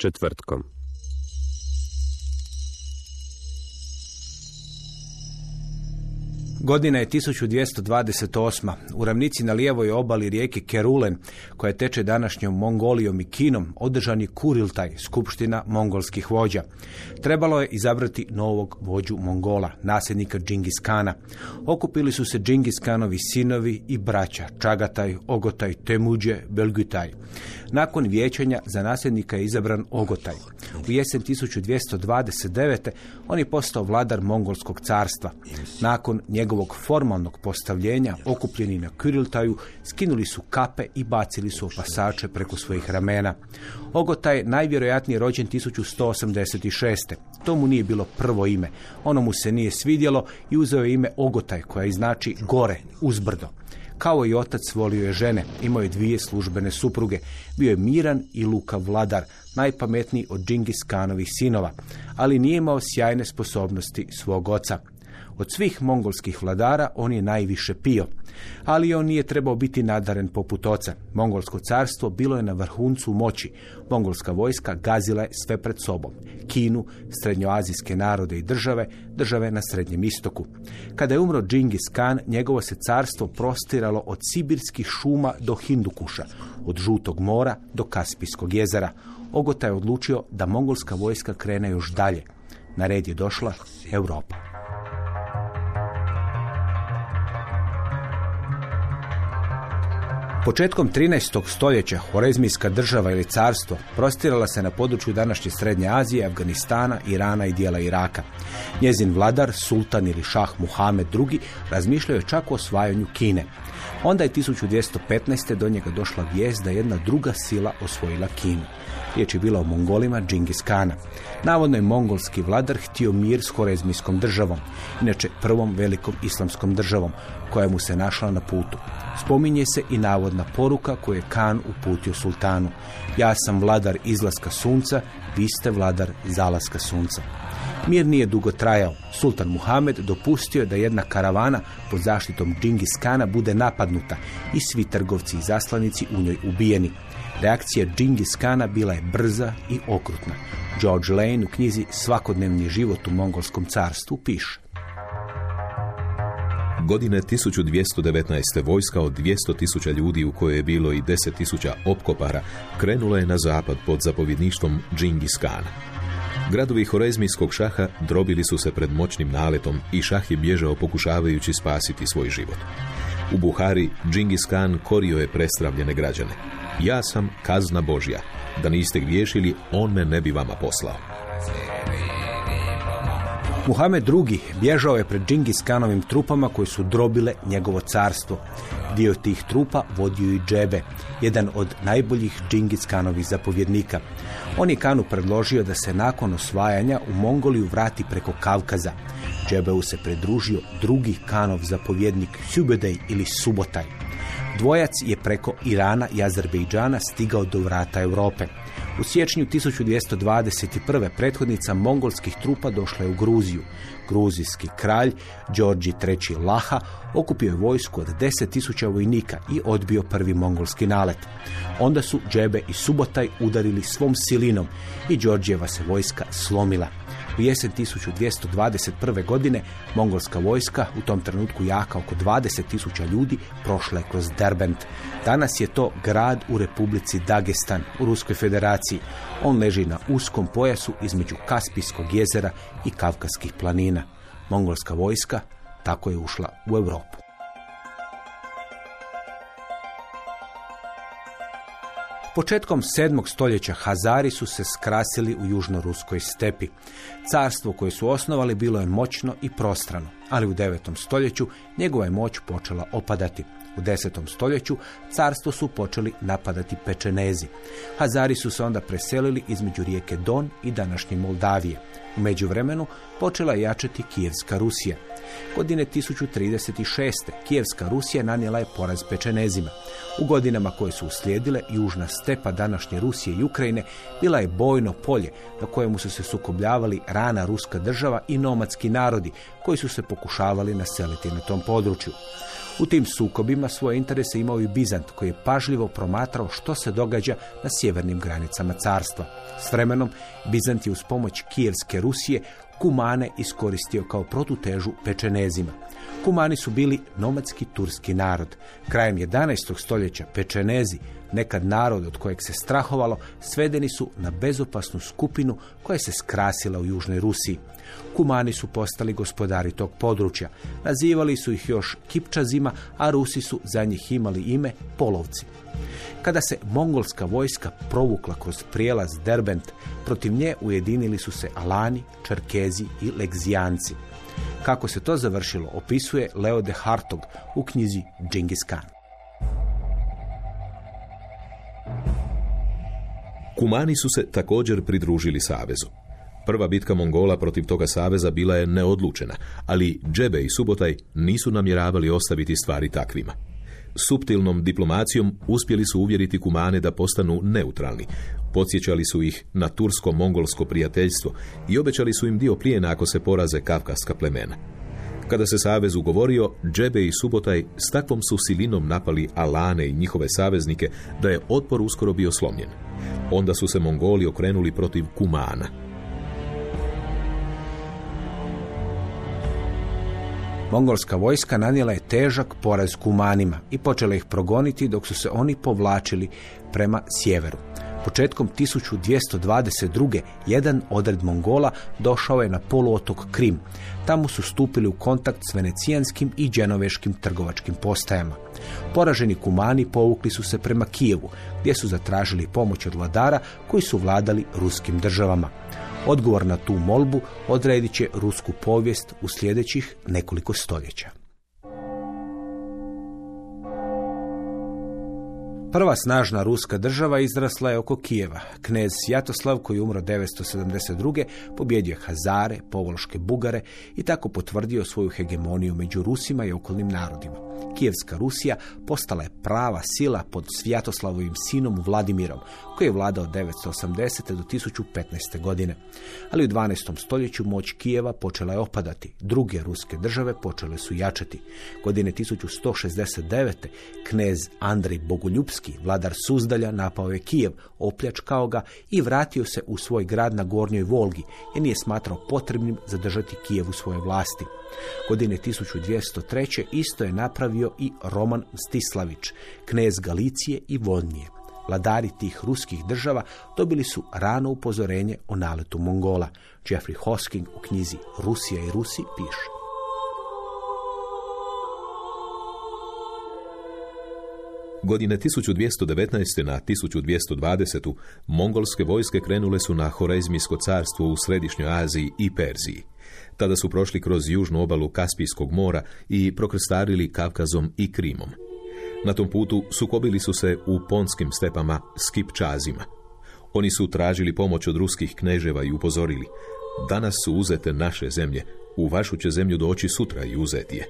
Četvrtkom. Godina je 1228. U ravnici na lijevoj obali rijeke Kerulen, koja teče današnjom Mongolijom i Kinom, održan je Kuriltaj, skupština mongolskih vođa. Trebalo je izabrati novog vođu Mongola, nasljednika Džingis Kana. Okupili su se Džingis Kanovi sinovi i braća, Čagataj, Ogotaj, Temuđe, Belgutaj. Nakon vijećanja za nasljednika je izabran Ogotaj. U jesen 1229. on je postao vladar Mongolskog carstva. Nakon njegovog formalnog postavljenja, okupljeni na Kuriltaju, skinuli su kape i bacili su opasače preko svojih ramena. Ogotaj najvjerojatnije rođen 1186. To mu nije bilo prvo ime. Ono mu se nije svidjelo i uzeo je ime Ogotaj, koja znači gore, uzbrdo. Kao i otac volio je žene, imao je dvije službene supruge, bio je miran i lukav vladar, najpametniji od Džingis Kanovih sinova, ali nije imao sjajne sposobnosti svog oca. Od svih mongolskih vladara on je najviše pio, ali on nije trebao biti nadaren poput oca. Mongolsko carstvo bilo je na vrhuncu moći. Mongolska vojska gazila je sve pred sobom. Kinu, srednjoazijske narode i države, države na Srednjem istoku. Kada je umro Džingis Khan, njegovo se carstvo prostiralo od sibirskih šuma do Hindukuša, od Žutog mora do Kaspijskog jezera. Ogota je odlučio da mongolska vojska krene još dalje. Na red je došla Europa. Početkom 13. stoljeća Horezmijska država ili carstvo prostirala se na području današnje Srednje Azije, Afganistana, Irana i dijela Iraka. Njezin vladar, sultan ili šah Muhamed II. razmišljao je čak o osvajanju Kine. Onda je 1215. do njega došla vijest da je jedna druga sila osvojila Kinu. Riječ je bila o Mongolima Džingis Kana. Navodno je mongolski vladar htio mir s Horezmijskom državom, inače prvom velikom islamskom državom, koja mu se našla na putu. Spominje se i navodna poruka koju je Kan uputio sultanu. Ja sam vladar izlaska sunca, vi ste vladar zalaska sunca. Mir nije dugo trajao. Sultan Muhamed dopustio je da jedna karavana pod zaštitom Džingis Kana bude napadnuta i svi trgovci i zaslanici u njoj ubijeni. Reakcija Džingis Kana bila je brza i okrutna. George Lane u knjizi Svakodnevni život u mongolskom carstvu piše. Godine 1219. vojska od 200.000 ljudi u kojoj je bilo i 10.000 opkopara krenula je na zapad pod zapovjedništvom Džingis Kana. Gradovi Horezmijskog šaha drobili su se pred moćnim naletom i šah je bježao pokušavajući spasiti svoj život. U Buhari Džingis Khan korio je prestravljene građane. Ja sam kazna Božja. Da niste griješili, on me ne bi vama poslao. Muhamed II. bježao je pred Džingis Kanovim trupama koji su drobile njegovo carstvo. Dio tih trupa vodio i Džebe, jedan od najboljih Džingis Kanovih zapovjednika. On je Kanu predložio da se nakon osvajanja u Mongoliju vrati preko Kavkaza. Džebeu se pridružio drugi Kanov zapovjednik Subedej ili Subotaj. Dvojac je preko Irana i Azerbejdžana stigao do vrata Europe. U siječnju 1221. prethodnica mongolskih trupa došla je u Gruziju. Gruzijski kralj Đorđi III. Laha okupio je vojsku od 10.000 vojnika i odbio prvi mongolski nalet. Onda su Džebe i Subotaj udarili svom silinom i Đorđijeva se vojska slomila. U jesen 1221. godine mongolska vojska, u tom trenutku jaka oko 20.000 ljudi, prošla je kroz Derbent. Danas je to grad u Republici Dagestan u Ruskoj federaciji. On leži na uskom pojasu između Kaspijskog jezera i Kavkaskih planina. Mongolska vojska tako je ušla u Europu. Početkom 7. stoljeća Hazari su se skrasili u južnoruskoj stepi. Carstvo koje su osnovali bilo je moćno i prostrano, ali u 9. stoljeću njegova je moć počela opadati. U 10. stoljeću carstvo su počeli napadati pečenezi. Hazari su se onda preselili između rijeke Don i današnje Moldavije. U međuvremenu počela je jačati Kijevska Rusija. Godine 1036. Kijevska Rusija nanijela je poraz pečenezima. U godinama koje su uslijedile, južna stepa današnje Rusije i Ukrajine bila je bojno polje na kojemu su se sukobljavali rana ruska država i nomadski narodi koji su se pokušavali naseliti na tom području. U tim sukobima svoje interese imao i Bizant koji je pažljivo promatrao što se događa na sjevernim granicama carstva. S vremenom Bizant je uz pomoć Kijevske Rusije Kumane iskoristio kao protutežu pečenezima. Kumani su bili nomadski turski narod. Krajem 11. stoljeća pečenezi, nekad narod od kojeg se strahovalo, svedeni su na bezopasnu skupinu koja se skrasila u Južnoj Rusiji. Kumani su postali gospodari tog područja. Nazivali su ih još Kipčazima, a Rusi su za njih imali ime Polovci. Kada se mongolska vojska provukla kroz prijelaz Derbent, protiv nje ujedinili su se Alani, Čerkezi i Legzijanci. Kako se to završilo, opisuje Leo de Hartog u knjizi Džingis Khan. Kumani su se također pridružili savezu. Prva bitka Mongola protiv toga saveza bila je neodlučena, ali Džebe i Subotaj nisu namjeravali ostaviti stvari takvima. Suptilnom diplomacijom uspjeli su uvjeriti Kumane da postanu neutralni. Podsjećali su ih na tursko-mongolsko prijateljstvo i obećali su im dio plijena ako se poraze kavkaska plemena. Kada se savez ugovorio, Džebe i Subotaj s takvom su silinom napali Alane i njihove saveznike da je otpor uskoro bio slomljen. Onda su se Mongoli okrenuli protiv Kumana. Mongolska vojska nanijela je težak poraz kumanima i počela ih progoniti dok su se oni povlačili prema sjeveru. Početkom 1222. jedan odred Mongola došao je na poluotok Krim. Tamo su stupili u kontakt s venecijanskim i dženoveškim trgovačkim postajama. Poraženi kumani povukli su se prema Kijevu, gdje su zatražili pomoć od vladara koji su vladali ruskim državama. Odgovor na tu molbu odredit će rusku povijest u sljedećih nekoliko stoljeća. Prva snažna ruska država izrasla je oko Kijeva. Knez Jatoslav, koji je umro 972. pobjedio Hazare, Povološke Bugare i tako potvrdio svoju hegemoniju među Rusima i okolnim narodima. Kijevska Rusija postala je prava sila pod Svjatoslavovim sinom Vladimirom, koji je vladao 980. do 1015. godine. Ali u 12. stoljeću moć Kijeva počela je opadati. Druge ruske države počele su jačati. Godine 1169. knez Andrej Bogoljubski, vladar Suzdalja, napao je Kijev, opljačkao ga i vratio se u svoj grad na Gornjoj Volgi, jer nije smatrao potrebnim zadržati Kijev u svoje vlasti. Godine 1203. isto je napravio i Roman Stislavić, knez Galicije i Vodnije. Vladari tih ruskih država dobili su rano upozorenje o naletu Mongola. Jeffrey Hosking u knjizi Rusija i Rusi piše. Godine 1219. na 1220. mongolske vojske krenule su na Horezmijsko carstvo u Središnjoj Aziji i Perziji. Tada su prošli kroz južnu obalu Kaspijskog mora i prokrstarili Kavkazom i Krimom. Na tom putu sukobili su se u ponskim stepama s Kipčazima. Oni su tražili pomoć od ruskih kneževa i upozorili Danas su uzete naše zemlje, u vašu će zemlju doći sutra i uzeti je.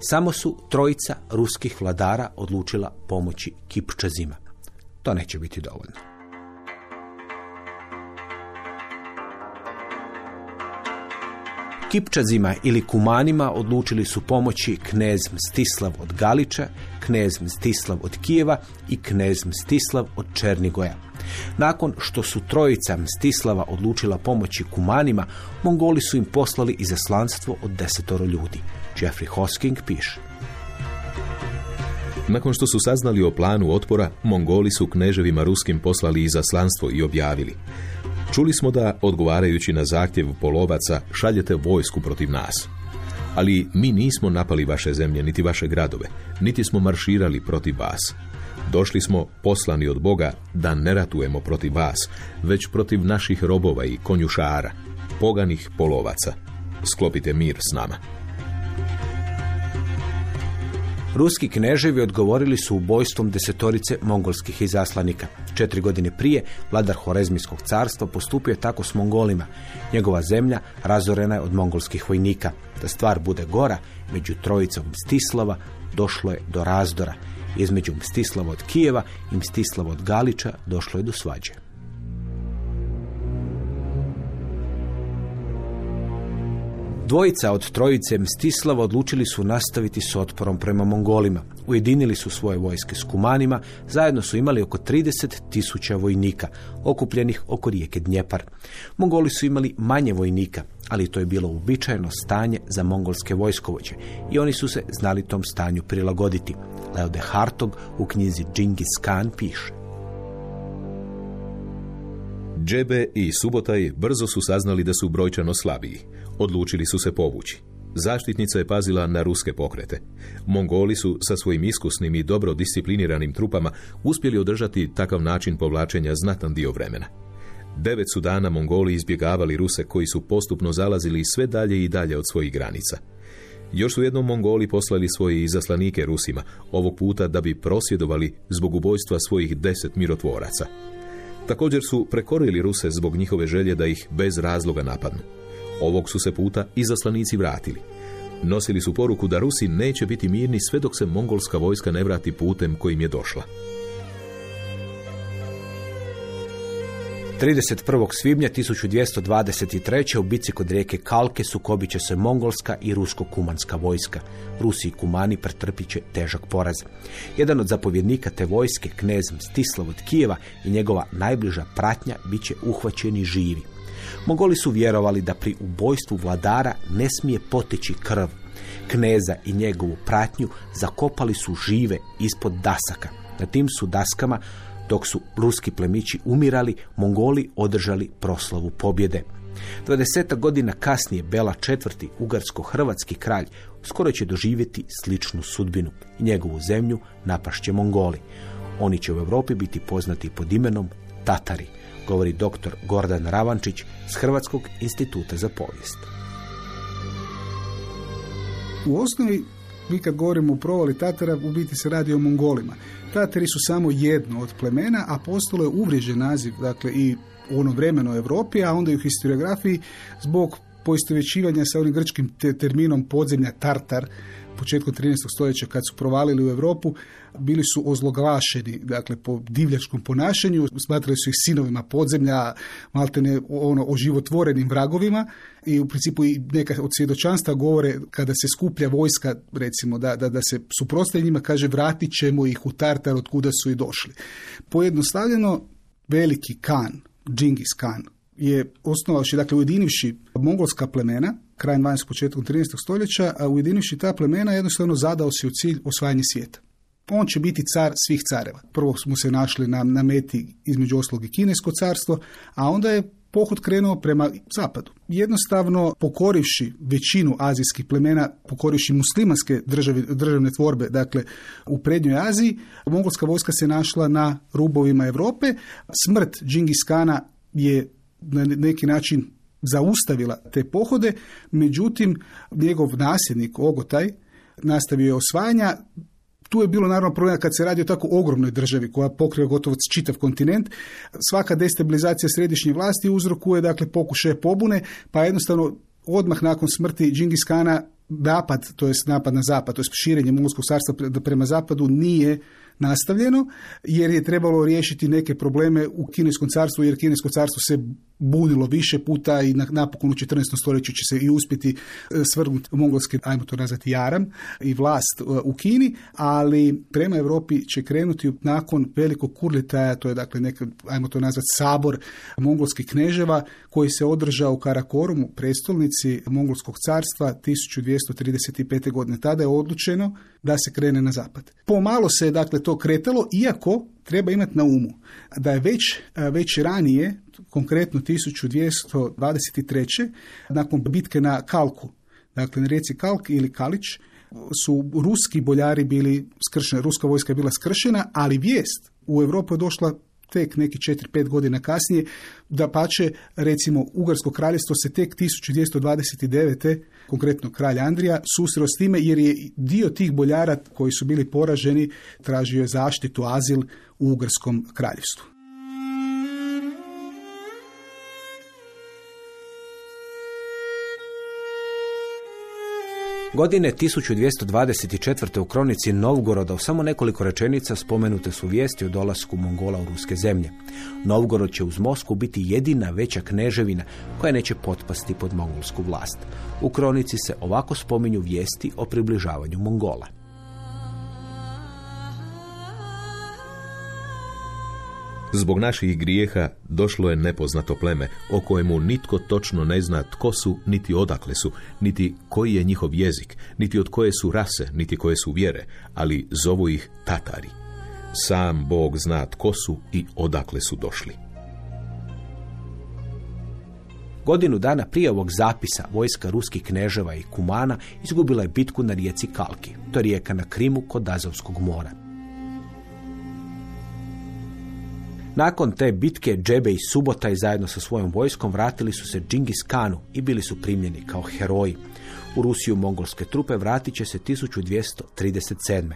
Samo su trojica ruskih vladara odlučila pomoći Kipčazima. To neće biti dovoljno. Kipčazima ili Kumanima odlučili su pomoći knez Mstislav od Galića, knez Mstislav od Kijeva i knez Mstislav od Černigoja. Nakon što su trojica Mstislava odlučila pomoći Kumanima, Mongoli su im poslali izaslanstvo od desetoro ljudi. Jeffrey Hosking piše. Nakon što su saznali o planu otpora, Mongoli su kneževima ruskim poslali izaslanstvo i objavili. Čuli smo da, odgovarajući na zahtjev polovaca, šaljete vojsku protiv nas. Ali mi nismo napali vaše zemlje, niti vaše gradove, niti smo marširali protiv vas. Došli smo poslani od Boga da ne ratujemo protiv vas, već protiv naših robova i konjušara, poganih polovaca. Sklopite mir s nama. Ruski kneževi odgovorili su ubojstvom desetorice mongolskih izaslanika. Četiri godine prije vladar Horezmijskog carstva postupio je tako s Mongolima. Njegova zemlja razorena je od mongolskih vojnika. Da stvar bude gora, među trojicom Mstislava došlo je do razdora. Između Mstislava od Kijeva i Mstislava od Galića došlo je do svađe. Dvojica od trojice Mstislava odlučili su nastaviti s otporom prema Mongolima. Ujedinili su svoje vojske s Kumanima, zajedno su imali oko 30 tisuća vojnika, okupljenih oko rijeke Dnjepar. Mongoli su imali manje vojnika, ali to je bilo uobičajeno stanje za mongolske vojskovođe i oni su se znali tom stanju prilagoditi. Leo de Hartog u knjizi Džingis Khan piše. Džebe i Subotaj brzo su saznali da su brojčano slabiji. Odlučili su se povući. Zaštitnica je pazila na ruske pokrete. Mongoli su sa svojim iskusnim i dobro discipliniranim trupama uspjeli održati takav način povlačenja znatan dio vremena. Devet su dana Mongoli izbjegavali Ruse koji su postupno zalazili sve dalje i dalje od svojih granica. Još su jednom Mongoli poslali svoje izaslanike Rusima, ovog puta da bi prosvjedovali zbog ubojstva svojih deset mirotvoraca. Također su prekorili Ruse zbog njihove želje da ih bez razloga napadnu. Ovog su se puta izaslanici vratili. Nosili su poruku da Rusi neće biti mirni sve dok se mongolska vojska ne vrati putem kojim je došla. 31. svibnja 1223. u bici kod rijeke Kalke sukobit će se mongolska i rusko-kumanska vojska. Rusi i kumani pretrpit će težak poraz. Jedan od zapovjednika te vojske, knez Stislav od Kijeva i njegova najbliža pratnja bit će uhvaćeni živi. Mongoli su vjerovali da pri ubojstvu vladara ne smije poteći krv. Kneza i njegovu pratnju zakopali su žive ispod dasaka. Na tim su daskama dok su ruski plemići umirali, Mongoli održali proslavu pobjede. 20 godina kasnije Bela IV. ugarsko-hrvatski kralj skoro će doživjeti sličnu sudbinu i njegovu zemlju napašće Mongoli. Oni će u Europi biti poznati pod imenom Tatari, govori dr. Gordan Ravančić s Hrvatskog instituta za povijest. U osnovi, mi kad govorimo o provali Tatara, u biti se radi o Mongolima. Tatari su samo jedno od plemena, a postalo je uvriježen naziv, dakle i u ono vremenu Europi, a onda i u historiografiji zbog poistovjećivanja sa onim grčkim terminom podzemlja Tartar, početkom 13. stoljeća kad su provalili u Europu, bili su ozloglašeni, dakle po divljačkom ponašanju, smatrali su ih sinovima podzemlja, maltene ono oživotvorenim vragovima i u principu i neka od svjedočanstva govore kada se skuplja vojska, recimo da, da, da se suprotstavi njima, kaže vratit ćemo ih u Tartar od kuda su i došli. Pojednostavljeno, veliki kan, Džingis kan, je osnovavši, dakle ujedinivši mongolska plemena, krajem 12. početkom 13. stoljeća, a ujedinivši ta plemena jednostavno zadao si u cilj osvajanje svijeta. On će biti car svih careva. Prvo smo se našli na, na meti između oslog i kinesko carstvo, a onda je pohod krenuo prema zapadu. Jednostavno pokorivši većinu azijskih plemena, pokorivši muslimanske državi, državne tvorbe, dakle u prednjoj Aziji, mongolska vojska se našla na rubovima Europe. Smrt Džingis Kana je na neki način zaustavila te pohode, međutim njegov nasljednik Ogotaj nastavio je osvajanja, tu je bilo naravno problema kad se radi o tako ogromnoj državi koja pokriva gotovo čitav kontinent. Svaka destabilizacija središnje vlasti uzrokuje dakle pokušaje pobune, pa jednostavno odmah nakon smrti Džingis Kana napad, to jest napad na zapad, to jest širenje Mongolskog carstva prema zapadu nije nastavljeno jer je trebalo riješiti neke probleme u kineskom carstvu jer kinesko carstvo se bunilo više puta i na- napokon u 14. stoljeću će se i uspjeti e, svrgnuti mongolski, ajmo to nazvati jaram i vlast e, u Kini, ali prema Europi će krenuti nakon velikog kurlitaja, to je dakle neka, ajmo to nazvati sabor mongolskih kneževa koji se održao u Karakorumu, prestolnici mongolskog carstva 1235. godine. Tada je odlučeno da se krene na zapad. Pomalo se je dakle to kretalo, iako treba imati na umu da je već, već ranije, konkretno 1223. nakon bitke na Kalku, dakle na rijeci Kalk ili Kalić, su ruski boljari bili skršeni, ruska vojska je bila skršena, ali vijest u Europu je došla tek neki 4-5 godina kasnije, da pače, recimo, Ugarsko kraljevstvo se tek 1229. konkretno kralj Andrija susreo s time jer je dio tih boljara koji su bili poraženi tražio zaštitu, azil u Ugarskom kraljevstvu. Godine 1224. u kronici Novgoroda u samo nekoliko rečenica spomenute su vijesti o dolasku Mongola u ruske zemlje. Novgorod će uz Moskvu biti jedina veća kneževina koja neće potpasti pod mongolsku vlast. U kronici se ovako spominju vijesti o približavanju Mongola. Zbog naših grijeha došlo je nepoznato pleme, o kojemu nitko točno ne zna tko su, niti odakle su, niti koji je njihov jezik, niti od koje su rase, niti koje su vjere, ali zovu ih Tatari. Sam Bog zna tko su i odakle su došli. Godinu dana prije ovog zapisa vojska ruskih kneževa i kumana izgubila je bitku na rijeci Kalki. To je rijeka na Krimu kod Azovskog mora. Nakon te bitke Džebe i Subotaj zajedno sa svojom vojskom vratili su se Džingis Kanu i bili su primljeni kao heroji. U Rusiju mongolske trupe vratit će se 1237.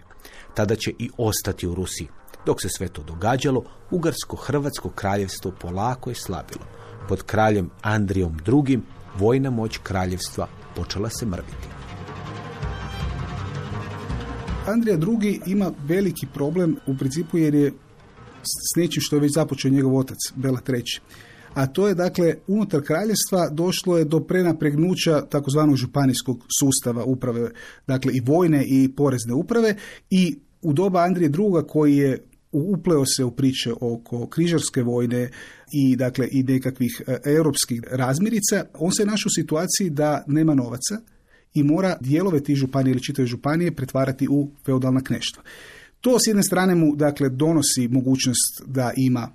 Tada će i ostati u Rusiji. Dok se sve to događalo, Ugarsko-Hrvatsko kraljevstvo polako je slabilo. Pod kraljem Andrijom II. vojna moć kraljevstva počela se mrviti. Andrija II. ima veliki problem u principu jer je s nečim što je već započeo njegov otac, Bela III. A to je dakle, unutar kraljevstva došlo je do prenapregnuća takozvanog županijskog sustava uprave, dakle i vojne i porezne uprave i u doba Andrije II. koji je upleo se u priče oko križarske vojne i dakle i nekakvih e, europskih razmirica, on se našao u situaciji da nema novaca i mora dijelove tih županije ili čitave županije pretvarati u feudalna kneštva. To s jedne strane mu dakle donosi mogućnost da ima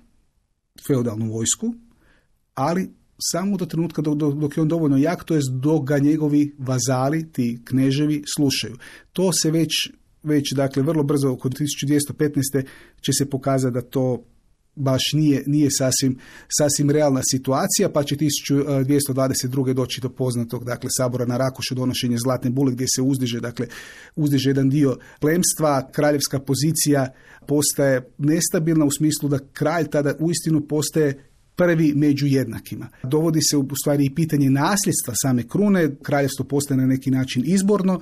feudalnu vojsku, ali samo do trenutka dok, dok, je on dovoljno jak, to je dok ga njegovi vazali, ti kneževi, slušaju. To se već, već dakle, vrlo brzo, oko 1215. će se pokazati da to baš nije, nije sasvim, sasvim realna situacija, pa će 1222. doći do poznatog dakle, sabora na Rakušu donošenje zlatne bule gdje se uzdiže, dakle, uzdiže jedan dio plemstva, kraljevska pozicija postaje nestabilna u smislu da kralj tada uistinu postaje prvi među jednakima. Dovodi se u stvari i pitanje nasljedstva same krune, kraljevstvo postaje na neki način izborno.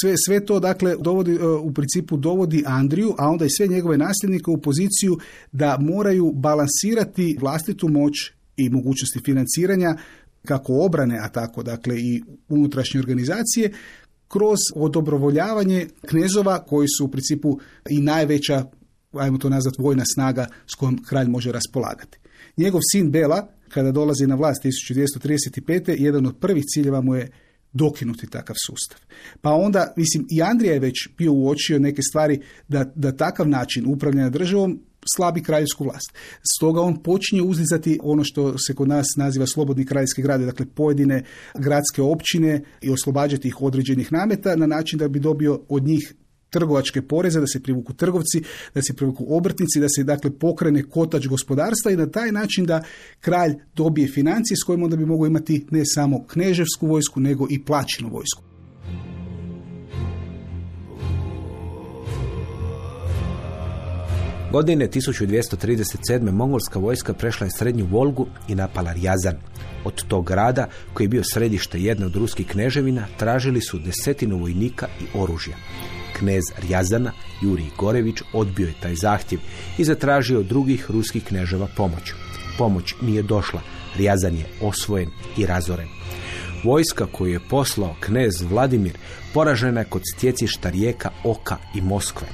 Sve, sve to dakle dovodi, u principu dovodi Andriju, a onda i sve njegove nasljednike u poziciju da moraju balansirati vlastitu moć i mogućnosti financiranja kako obrane, a tako dakle i unutrašnje organizacije, kroz odobrovoljavanje knezova koji su u principu i najveća, ajmo to nazvati, vojna snaga s kojom kralj može raspolagati. Njegov sin Bela, kada dolazi na vlast 1235. jedan od prvih ciljeva mu je dokinuti takav sustav. Pa onda, mislim, i Andrija je već bio uočio neke stvari da, da takav način upravljanja državom slabi kraljevsku vlast. Stoga on počinje uzdizati ono što se kod nas naziva slobodni kraljevski grad, dakle pojedine gradske općine i oslobađati ih određenih nameta na način da bi dobio od njih trgovačke poreze, da se privuku trgovci, da se privuku obrtnici, da se dakle pokrene kotač gospodarstva i na taj način da kralj dobije financije s kojim onda bi mogao imati ne samo kneževsku vojsku, nego i plaćenu vojsku. Godine 1237. mongolska vojska prešla je srednju Volgu i napala Rjazan. Od tog grada, koji je bio središte jedne od ruskih kneževina, tražili su desetinu vojnika i oružja. Knez Rjazana, Jurij Gorević, odbio je taj zahtjev i zatražio drugih ruskih kneževa pomoć. pomoć nije došla. Rijazan je osvojen i razoren. Vojska koju je poslao knez Vladimir poražena je kod stjecišta rijeka Oka i Moskve.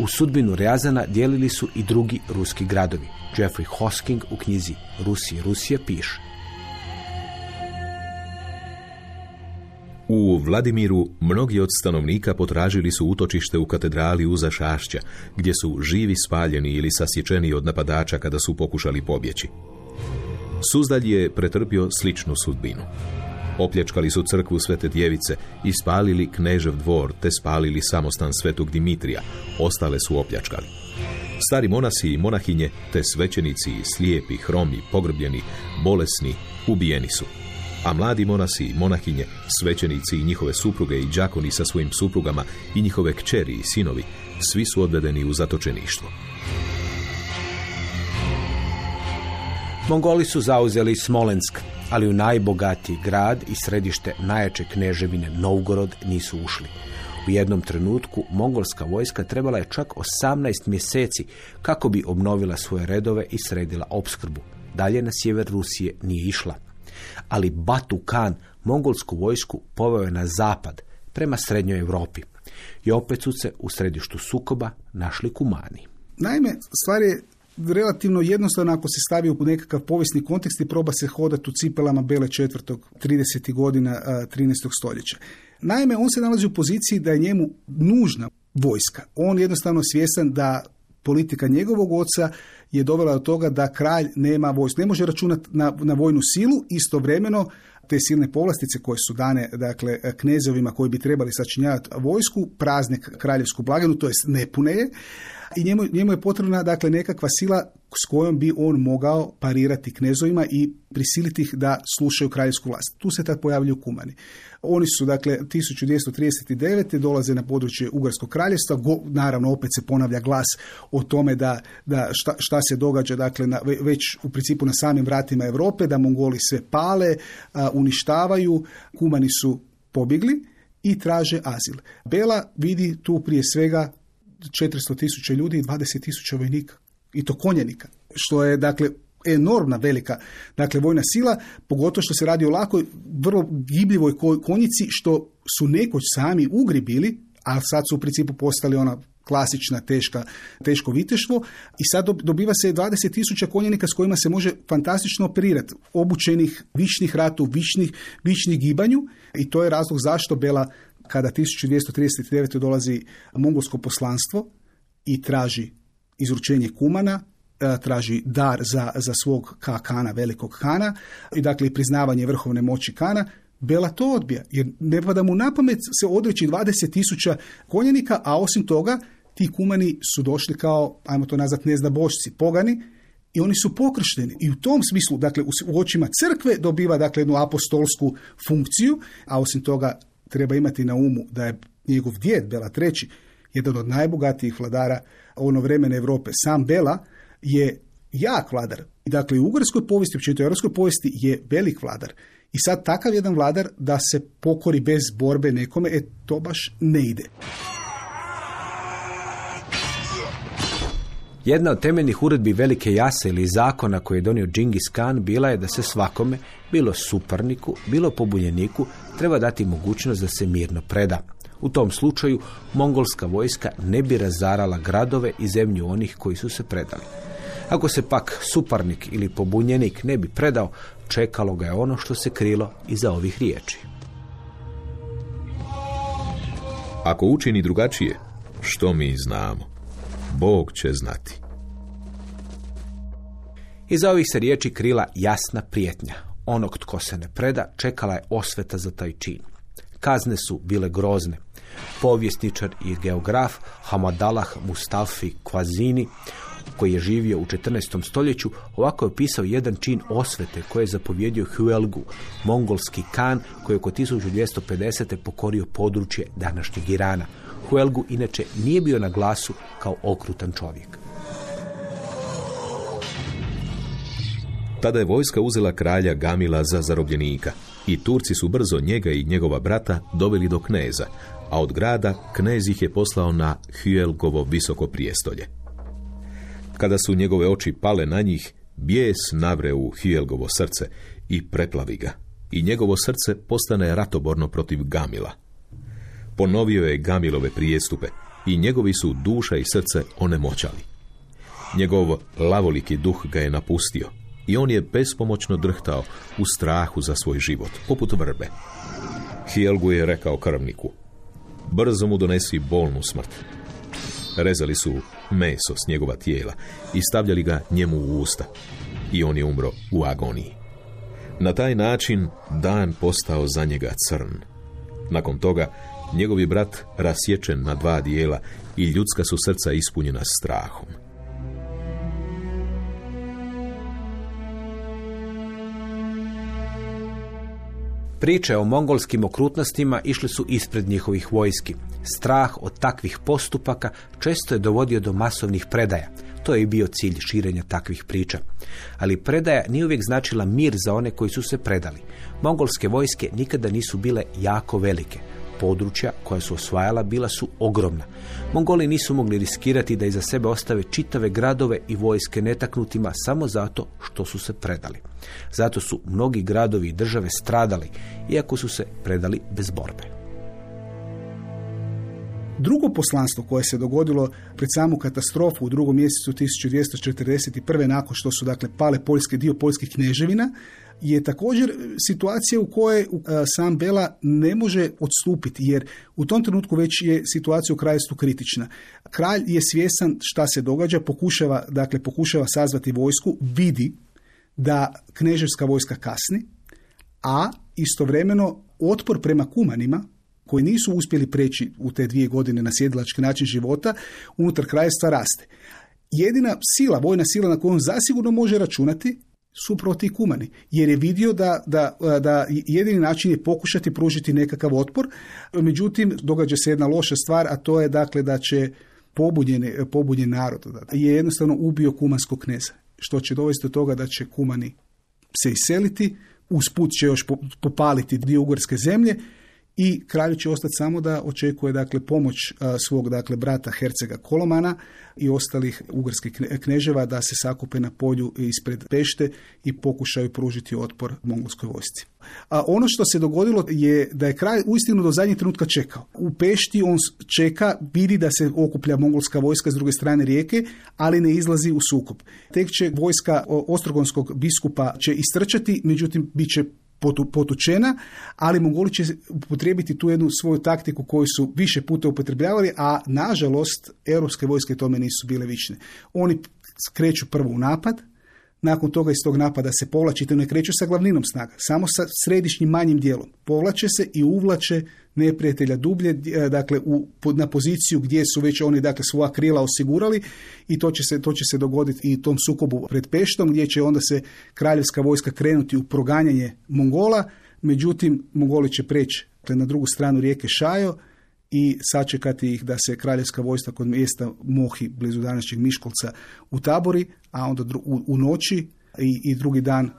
U sudbinu Rjazana dijelili su i drugi ruski gradovi. Jeffrey Hosking u knjizi Rusije Rusija piše. U Vladimiru mnogi od stanovnika potražili su utočište u katedrali Uza Šašća, gdje su živi spaljeni ili sasječeni od napadača kada su pokušali pobjeći. Suzdalj je pretrpio sličnu sudbinu. Opljačkali su crkvu Svete Djevice i spalili knežev dvor, te spalili samostan Svetog Dimitrija. Ostale su opljačkali. Stari monasi i monahinje, te svećenici, slijepi, hromi, pogrbljeni, bolesni, ubijeni su. A mladi monasi i monahinje, svećenici i njihove supruge i đakoni sa svojim suprugama i njihove kćeri i sinovi, svi su odvedeni u zatočeništvo. Mongoli su zauzeli Smolensk, ali u najbogatiji grad i središte najjače kneževine Novgorod nisu ušli. U jednom trenutku mongolska vojska trebala je čak 18 mjeseci kako bi obnovila svoje redove i sredila opskrbu. Dalje na sjever Rusije nije išla. Ali Batu Khan mongolsku vojsku poveo je na zapad, prema srednjoj Europi. I opet su se u središtu sukoba našli kumani. Naime, stvar je relativno jednostavno ako se stavi u nekakav povijesni kontekst i proba se hodati u cipelama Bele četvrtog 30. godina 13. stoljeća. Naime, on se nalazi u poziciji da je njemu nužna vojska. On jednostavno svjestan da politika njegovog oca je dovela do toga da kralj nema vojsku. Ne može računati na, na vojnu silu, istovremeno te silne povlastice koje su dane dakle, knezovima koji bi trebali sačinjavati vojsku, praznik kraljevsku blagajnu, to jest nepune je, i njemu, njemu je potrebna dakle nekakva sila s kojom bi on mogao parirati knezovima i prisiliti ih da slušaju kraljevsku vlast. Tu se tad pojavljuju kumani. Oni su dakle 1239. dolaze na područje Ugarskog kraljevstva, Go, naravno opet se ponavlja glas o tome da, da šta, šta se događa dakle na, već u principu na samim vratima Europe, da Mongoli sve pale, uništavaju, kumani su pobjegli i traže azil. Bela vidi tu prije svega 400 tisuća ljudi i 20 tisuća vojnika. I to konjenika. Što je, dakle, enormna velika dakle vojna sila, pogotovo što se radi o lakoj, vrlo gibljivoj konjici, što su nekoć sami ugri bili, a sad su u principu postali ona klasična, teška, teško viteštvo i sad dobiva se 20 tisuća konjenika s kojima se može fantastično operirati, obučenih, vičnih ratu, vičnih, vičnih gibanju i to je razlog zašto Bela kada 1239. dolazi mongolsko poslanstvo i traži izručenje kumana, e, traži dar za, za svog kana, velikog kana, i dakle priznavanje vrhovne moći kana, Bela to odbija, jer ne pada mu na pamet se odreći 20 tisuća konjenika, a osim toga ti kumani su došli kao, ajmo to nazvati, nezda bošci, pogani, i oni su pokršteni. I u tom smislu, dakle, u očima crkve dobiva dakle jednu apostolsku funkciju, a osim toga treba imati na umu da je njegov djed Bela III, jedan od najbogatijih vladara ono vremena Europe. Sam Bela je jak vladar. Dakle, u ugarskoj povijesti, općenito u europskoj povijesti je velik vladar. I sad takav jedan vladar da se pokori bez borbe nekome, e, to baš ne ide. Jedna od temeljnih uredbi velike jase ili zakona koje je donio Džingis Khan bila je da se svakome, bilo suparniku, bilo pobunjeniku, treba dati mogućnost da se mirno preda. U tom slučaju mongolska vojska ne bi razarala gradove i zemlju onih koji su se predali. Ako se pak suparnik ili pobunjenik ne bi predao, čekalo ga je ono što se krilo iza ovih riječi. Ako učini drugačije, što mi znamo? Bog će znati. Iza ovih se riječi krila jasna prijetnja. Onog tko se ne preda čekala je osveta za taj čin. Kazne su bile grozne. Povjesničar i geograf Hamadalah Mustafi Kvazini koji je živio u 14. stoljeću, ovako je opisao jedan čin osvete koje je zapovjedio Huelgu, mongolski kan koji je oko 1250. pokorio područje današnjeg Irana. Huelgu inače nije bio na glasu kao okrutan čovjek. Tada je vojska uzela kralja Gamila za zarobljenika i Turci su brzo njega i njegova brata doveli do kneza, a od grada knez ih je poslao na Huelgovo visoko prijestolje. Kada su njegove oči pale na njih, Bijes navre u Hielgovo srce i preplavi ga, i njegovo srce postane ratoborno protiv Gamila. Ponovio je Gamilove prijestupe i njegovi su duša i srce onemoćali. Njegov lavoliki duh ga je napustio i on je bespomoćno drhtao u strahu za svoj život, poput vrbe. Hielgu je rekao krvniku, brzo mu donesi bolnu smrt. Rezali su meso s njegova tijela i stavljali ga njemu u usta i on je umro u agoniji. Na taj način dan postao za njega crn. Nakon toga njegov je brat rasječen na dva dijela i ljudska su srca ispunjena strahom. Priče o mongolskim okrutnostima išli su ispred njihovih vojski. Strah od takvih postupaka često je dovodio do masovnih predaja. To je i bio cilj širenja takvih priča. Ali predaja nije uvijek značila mir za one koji su se predali. Mongolske vojske nikada nisu bile jako velike. Područja koja su osvajala bila su ogromna. Mongoli nisu mogli riskirati da iza sebe ostave čitave gradove i vojske netaknutima samo zato što su se predali. Zato su mnogi gradovi i države stradali, iako su se predali bez borbe. Drugo poslanstvo koje se dogodilo pred samu katastrofu u drugom mjesecu 1241. nakon što su dakle pale poljske dio poljskih knježevina je također situacija u kojoj sam Bela ne može odstupiti jer u tom trenutku već je situacija u kraljestvu kritična. Kralj je svjesan šta se događa, pokušava, dakle, pokušava sazvati vojsku, vidi da kneževska vojska kasni, a istovremeno otpor prema kumanima, koji nisu uspjeli preći u te dvije godine na sjedilački način života, unutar kraljevstva raste. Jedina sila, vojna sila na koju on zasigurno može računati su kumani, jer je vidio da, da, da jedini način je pokušati pružiti nekakav otpor, međutim događa se jedna loša stvar, a to je dakle da će pobunjen, pobunjen narod je jednostavno ubio kumanskog kneza, što će dovesti do toga da će kumani se iseliti, usput će još popaliti dio ugorske zemlje i kralju će ostati samo da očekuje dakle pomoć svog dakle brata Hercega Kolomana i ostalih ugarskih kneževa da se sakupe na polju ispred Pešte i pokušaju pružiti otpor mongolskoj vojsci. A ono što se dogodilo je da je kralj uistinu do zadnjeg trenutka čekao. U Pešti on čeka, vidi da se okuplja mongolska vojska s druge strane rijeke, ali ne izlazi u sukob. Tek će vojska ostrogonskog biskupa će istrčati, međutim bit će potučena, ali Mongoli će upotrijebiti tu jednu svoju taktiku koju su više puta upotrebljavali, a nažalost europske vojske tome nisu bile vične. Oni kreću prvo u napad, nakon toga iz tog napada se povlači, to ne kreću sa glavninom snaga, samo sa središnjim manjim dijelom. Povlače se i uvlače neprijatelja dublje, e, dakle u, na poziciju gdje su već oni dakle svoja krila osigurali i to će se, to će se dogoditi i tom sukobu pred Peštom gdje će onda se kraljevska vojska krenuti u proganjanje Mongola, međutim Mongoli će preći dakle, na drugu stranu rijeke Šajo i sačekati ih da se kraljevska vojska kod mjesta Mohi, blizu današnjeg Miškolca, u tabori, a onda u, noći i, i drugi dan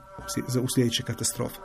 za sljedeće katastrofe.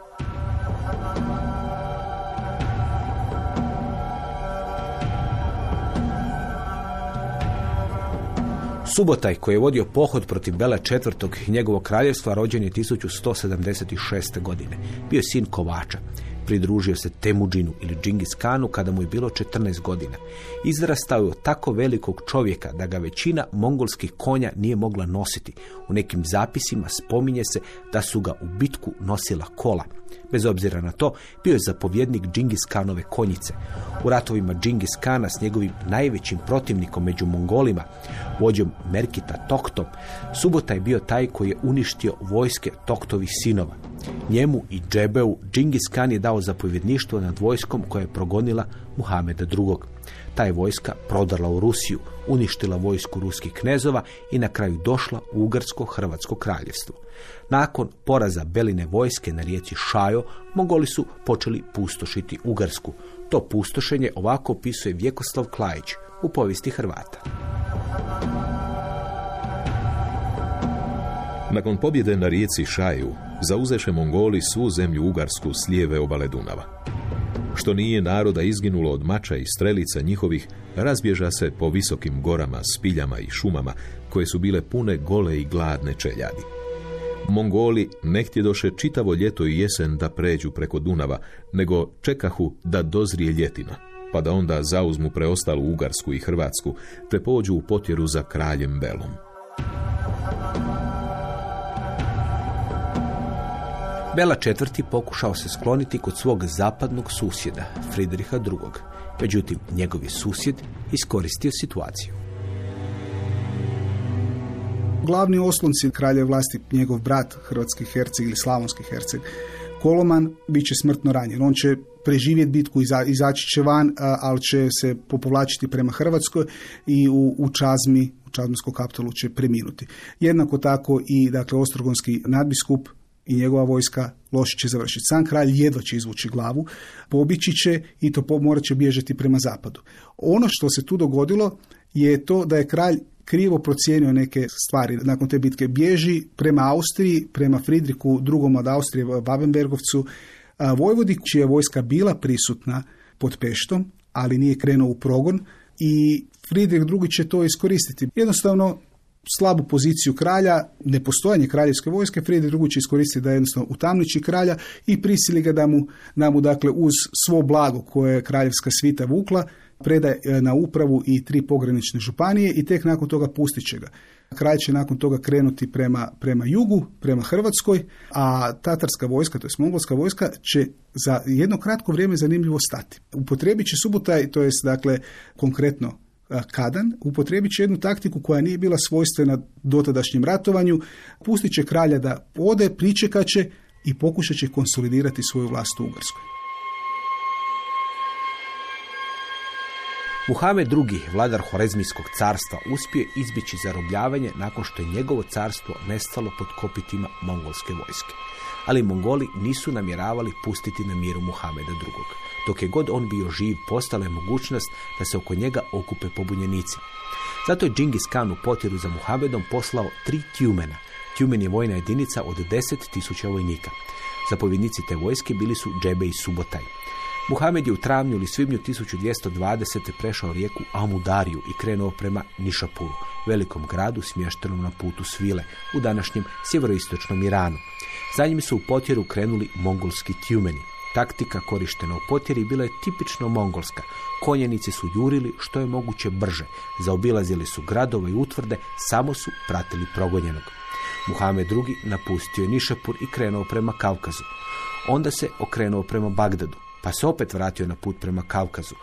Subotaj, koji je vodio pohod protiv Bela IV. njegovog kraljevstva, rođen je 1176. godine. Bio je sin Kovača. Pridružio se Temuđinu ili Džingis Kanu kada mu je bilo 14 godina. Izrastao je od tako velikog čovjeka da ga većina mongolskih konja nije mogla nositi. U nekim zapisima spominje se da su ga u bitku nosila kola. Bez obzira na to, bio je zapovjednik Džingis Kanove konjice. U ratovima Džingis Kana s njegovim najvećim protivnikom među Mongolima, vođom Merkita Toktom, Subota je bio taj koji je uništio vojske Toktovih sinova. Njemu i Džebeu Džingis Khan je dao zapovjedništvo nad vojskom koja je progonila Muhameda II. Ta je vojska prodala u Rusiju, uništila vojsku ruskih knezova i na kraju došla u Ugarsko-Hrvatsko kraljevstvo. Nakon poraza Beline vojske na rijeci Šajo, Mongoli su počeli pustošiti Ugarsku. To pustošenje ovako opisuje Vjekoslav Klajić u povijesti Hrvata. Nakon pobjede na rijeci Šaju, zauzeše Mongoli svu zemlju Ugarsku s lijeve obale Dunava. Što nije naroda izginulo od mača i strelica njihovih, razbježa se po visokim gorama, spiljama i šumama, koje su bile pune gole i gladne čeljadi. Mongoli ne htjedoše čitavo ljeto i jesen da pređu preko Dunava, nego čekahu da dozrije ljetina, pa da onda zauzmu preostalu Ugarsku i Hrvatsku, te pođu u potjeru za kraljem Belom. Bela IV. pokušao se skloniti kod svog zapadnog susjeda, Fridriha II. Međutim, njegovi susjed iskoristio situaciju. Glavni oslonci kralje vlasti, njegov brat, hrvatski herceg ili slavonski herceg, Koloman bit će smrtno ranjen. On će preživjeti bitku, izaći će van, ali će se popovlačiti prema Hrvatskoj i u, u Čazmi, u Čazmskom kapitolu će preminuti. Jednako tako i dakle, ostrogonski nadbiskup i njegova vojska loše će završiti. Sam kralj jedva će izvući glavu, pobići će i to morat će bježati prema zapadu. Ono što se tu dogodilo je to da je kralj krivo procijenio neke stvari. Nakon te bitke bježi prema Austriji, prema Fridriku drugom od Austrije, Babenbergovcu, Vojvodi čija je vojska bila prisutna pod Peštom, ali nije krenuo u progon i Fridrik II će to iskoristiti. Jednostavno slabu poziciju kralja, nepostojanje kraljevske vojske, Fridrik II će iskoristiti da jednostavno utamniči kralja i prisili ga da mu, da mu dakle uz svo blago koje je kraljevska svita vukla, predaje na upravu i tri pogranične županije i tek nakon toga pustit će ga. Kralj će nakon toga krenuti prema, prema jugu, prema Hrvatskoj, a tatarska vojska, to je mongolska vojska, će za jedno kratko vrijeme zanimljivo stati. Upotrebit će Subotaj, to jest dakle konkretno Kadan, upotrebit će jednu taktiku koja nije bila svojstvena dotadašnjem ratovanju, pustit će kralja da ode, pričekat će i pokušat će konsolidirati svoju vlast u Ugarskoj. Muhamed II, vladar Horezmijskog carstva, uspio izbjeći zarobljavanje nakon što je njegovo carstvo nestalo pod kopitima mongolske vojske. Ali Mongoli nisu namjeravali pustiti na miru Muhameda II. Dok je god on bio živ, postala je mogućnost da se oko njega okupe pobunjenici. Zato je Džingis Khan u potjeru za Muhamedom poslao tri tjumena. Tjumen je vojna jedinica od 10.000 vojnika. Zapovjednici te vojske bili su Džebe i Subotaj. Muhamed je u travnju ili svibnju 1220. prešao rijeku Amudariju i krenuo prema Nišapuru, velikom gradu smještenom na putu Svile u današnjem sjeveroistočnom Iranu. Za njim su u potjeru krenuli mongolski tjumeni. Taktika korištena u potjeri bila je tipično mongolska. Konjenici su jurili što je moguće brže, zaobilazili su gradove i utvrde, samo su pratili progonjenog. Muhamed II napustio je Nišapur i krenuo prema Kavkazu. Onda se okrenuo prema Bagdadu pa se opet vratio na put prema Kavkazu.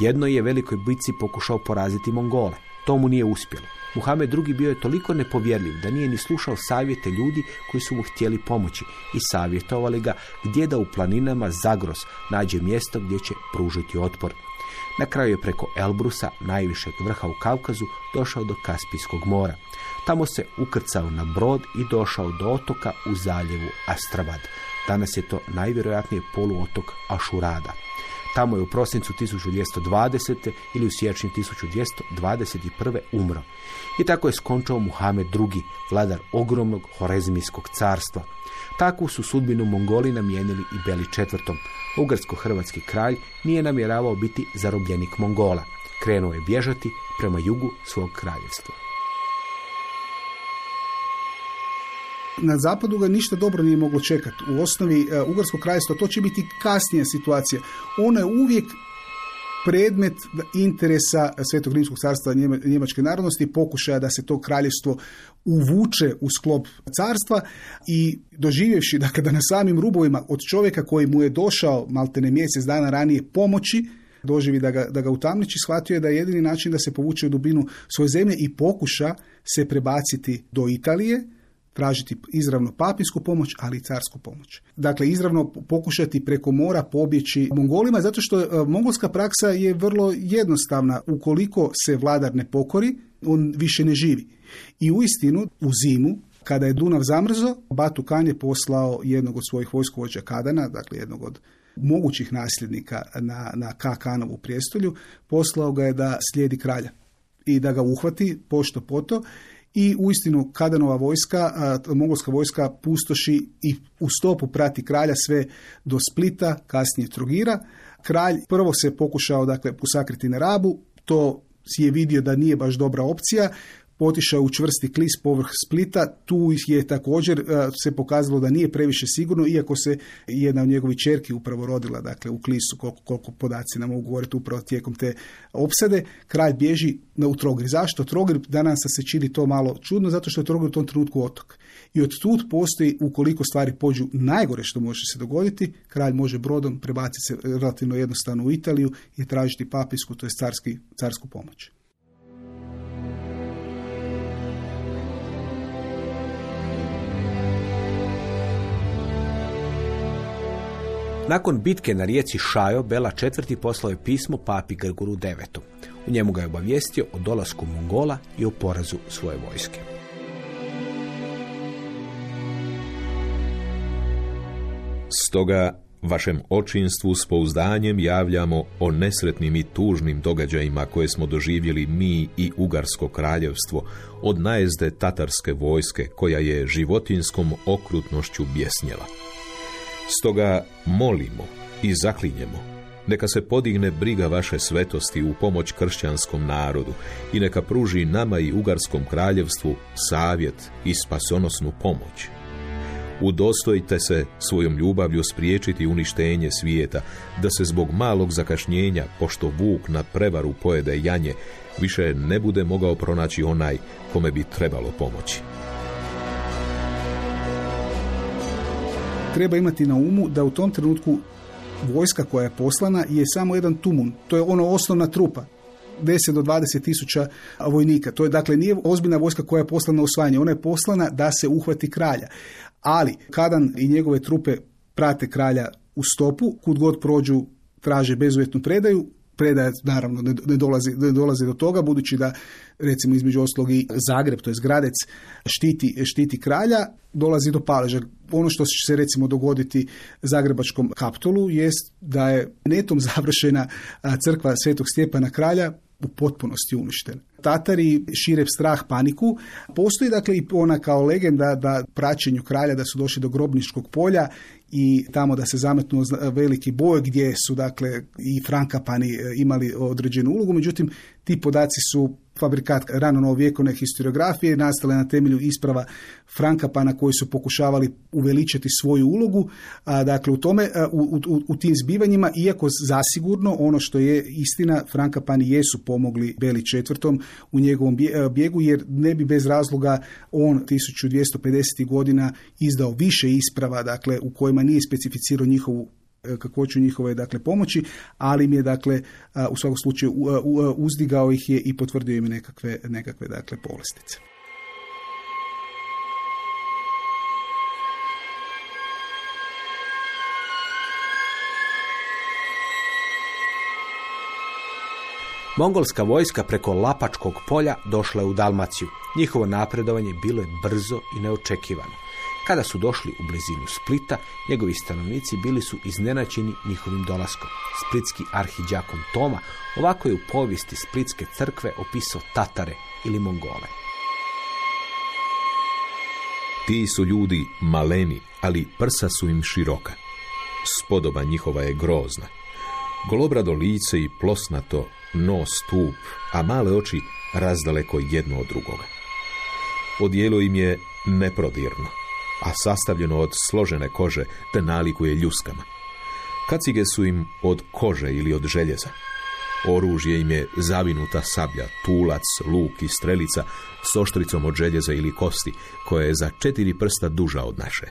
Jedno je velikoj bitci pokušao poraziti Mongole. To mu nije uspjelo. Muhamed II bio je toliko nepovjerljiv da nije ni slušao savjete ljudi koji su mu htjeli pomoći i savjetovali ga gdje da u planinama Zagros nađe mjesto gdje će pružiti otpor. Na kraju je preko Elbrusa, najvišeg vrha u Kavkazu, došao do Kaspijskog mora. Tamo se ukrcao na brod i došao do otoka u zaljevu Astrabad. Danas je to najvjerojatnije poluotok Ašurada. Tamo je u prosincu 1220. ili u siječnju 1221. umro. I tako je skončao Muhamed II, vladar ogromnog Horezmijskog carstva. Takvu su sudbinu Mongoli namijenili i Beli IV. Ugarsko-hrvatski kralj nije namjeravao biti zarobljenik Mongola. Krenuo je bježati prema jugu svog kraljevstva. Na zapadu ga ništa dobro nije moglo čekati. U osnovi e, Ugarsko kraljevstvo to će biti kasnija situacija. Ono je uvijek predmet interesa Svetog Rimskog carstva njemačke narodnosti, pokušaja da se to kraljevstvo uvuče u sklop carstva i doživjevši da kada na samim rubovima od čovjeka koji mu je došao maltene mjesec dana ranije pomoći, doživi da ga, da ga utamniči, shvatio je da je jedini način da se povuče u dubinu svoje zemlje i pokuša se prebaciti do Italije, tražiti izravno papijsku pomoć, ali i carsku pomoć. Dakle, izravno pokušati preko mora pobjeći Mongolima, zato što e, mongolska praksa je vrlo jednostavna. Ukoliko se vladar ne pokori, on više ne živi. I u istinu, u zimu, kada je Dunav zamrzo, Batu Kan je poslao jednog od svojih vojskovođa Kadana, dakle jednog od mogućih nasljednika na, na Kakanovu prijestolju, poslao ga je da slijedi kralja i da ga uhvati pošto poto i uistinu Kadanova vojska, mongolska vojska pustoši i u stopu prati kralja sve do Splita, kasnije Trogira. Kralj prvo se pokušao dakle posakriti na Rabu, to je vidio da nije baš dobra opcija, otišao u čvrsti klis povrh Splita. Tu je također e, se pokazalo da nije previše sigurno, iako se jedna od njegovih čerki upravo rodila dakle, u klisu, koliko, koliko podaci nam mogu govoriti upravo tijekom te opsade. Kralj bježi u Trogir. Zašto Trogir? Danas se čini to malo čudno, zato što je Trogir u tom trenutku otok. I od tud postoji, ukoliko stvari pođu najgore što može se dogoditi, kralj može brodom prebaciti se relativno jednostavno u Italiju i tražiti papijsku, to je carski, carsku pomoć. Nakon bitke na rijeci Šajo, Bela IV. poslao je pismo papi Grguru IX. U njemu ga je obavijestio o dolasku Mongola i o porazu svoje vojske. Stoga vašem očinstvu s pouzdanjem javljamo o nesretnim i tužnim događajima koje smo doživjeli mi i Ugarsko kraljevstvo od najezde tatarske vojske koja je životinskom okrutnošću bjesnjela. Stoga molimo i zaklinjemo, neka se podigne briga vaše svetosti u pomoć kršćanskom narodu i neka pruži nama i Ugarskom kraljevstvu savjet i spasonosnu pomoć. Udostojite se svojom ljubavlju spriječiti uništenje svijeta, da se zbog malog zakašnjenja, pošto vuk na prevaru pojede janje, više ne bude mogao pronaći onaj kome bi trebalo pomoći. Treba imati na umu da u tom trenutku vojska koja je poslana je samo jedan tumun. To je ono osnovna trupa. 10 do 20 tisuća vojnika. To je dakle nije ozbiljna vojska koja je poslana u osvajanje. Ona je poslana da se uhvati kralja. Ali Kadan i njegove trupe prate kralja u stopu, kud god prođu traže bezuvjetnu predaju, predaja naravno ne dolazi, ne dolazi do toga, budući da recimo između oslog i Zagreb, to je Gradec, štiti, štiti kralja, dolazi do paleža. Ono što će se recimo dogoditi Zagrebačkom kaptolu jest da je netom završena crkva Svetog Stjepana kralja u potpunosti uništena. Tatari šire strah, paniku. Postoji dakle i ona kao legenda da praćenju kralja da su došli do grobničkog polja i tamo da se zametnuo veliki boj gdje su dakle i Frankapani e, imali određenu ulogu, međutim ti podaci su fabrikat rano novovjekovne historiografije nastale na temelju isprava Frankapana koji su pokušavali uveličati svoju ulogu. A, dakle, u tome, u, u, u, tim zbivanjima, iako zasigurno ono što je istina, Frankapani jesu pomogli Beli četvrtom u njegovom bijegu, jer ne bi bez razloga on 1250. godina izdao više isprava, dakle, u kojima nije specificirao njihovu kakvoću njihove dakle pomoći, ali im je dakle u svakom slučaju uzdigao ih je i potvrdio im nekakve, nekakve dakle povlastice. Mongolska vojska preko Lapačkog polja došla je u Dalmaciju. Njihovo napredovanje bilo je brzo i neočekivano. Kada su došli u blizinu Splita, njegovi stanovnici bili su iznenačeni njihovim dolaskom. Splitski arhiđakon Toma ovako je u povijesti Splitske crkve opisao Tatare ili Mongole. Ti su ljudi maleni, ali prsa su im široka. Spodoba njihova je grozna. Golobrado lice i plosnato, nos tup, a male oči razdaleko jedno od drugoga. Odijelo im je neprodirno a sastavljeno od složene kože te nalikuje ljuskama. Kacige su im od kože ili od željeza. Oružje im je zavinuta sablja, tulac, luk i strelica s oštricom od željeza ili kosti, koja je za četiri prsta duža od naše.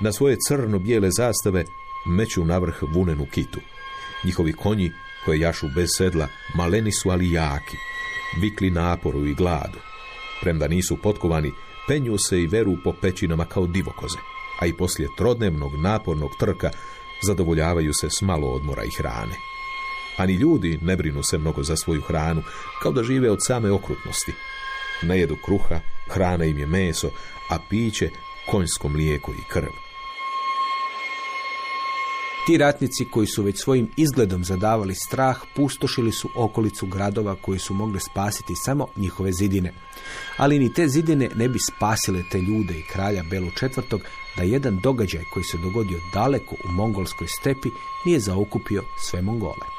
Na svoje crno-bijele zastave meću navrh vunenu kitu. Njihovi konji, koje jašu bez sedla, maleni su ali jaki, vikli naporu i gladu. Premda nisu potkovani, penju se i veru po pećinama kao divokoze, a i poslije trodnevnog napornog trka zadovoljavaju se s malo odmora i hrane. Ani ljudi ne brinu se mnogo za svoju hranu, kao da žive od same okrutnosti. Ne jedu kruha, hrana im je meso, a piće konjsko mlijeko i krv. Ti ratnici koji su već svojim izgledom zadavali strah, pustošili su okolicu gradova koji su mogli spasiti samo njihove zidine. Ali ni te zidine ne bi spasile te ljude i kralja Belu IV. da jedan događaj koji se dogodio daleko u mongolskoj stepi nije zaokupio sve Mongole.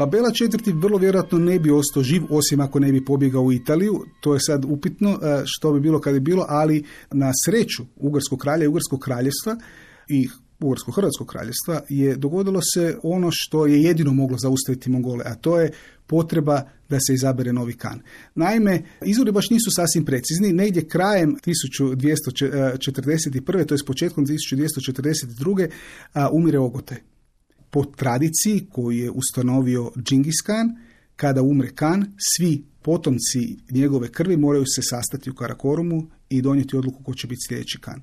Pa Bela IV. vrlo vjerojatno ne bi ostao živ, osim ako ne bi pobjegao u Italiju. To je sad upitno e, što bi bilo kad bi bilo, ali na sreću Ugarskog kralja i Ugarskog kraljevstva i Ugarsko-Hrvatskog kraljevstva je dogodilo se ono što je jedino moglo zaustaviti Mongole, a to je potreba da se izabere novi kan. Naime, izvori baš nisu sasvim precizni. Negdje krajem 1241. to je s početkom 1242. umire Ogote. Po tradiciji koju je ustanovio Džingis Khan, kada umre Kan, svi potomci njegove krvi moraju se sastati u Karakorumu i donijeti odluku ko će biti sljedeći Kan.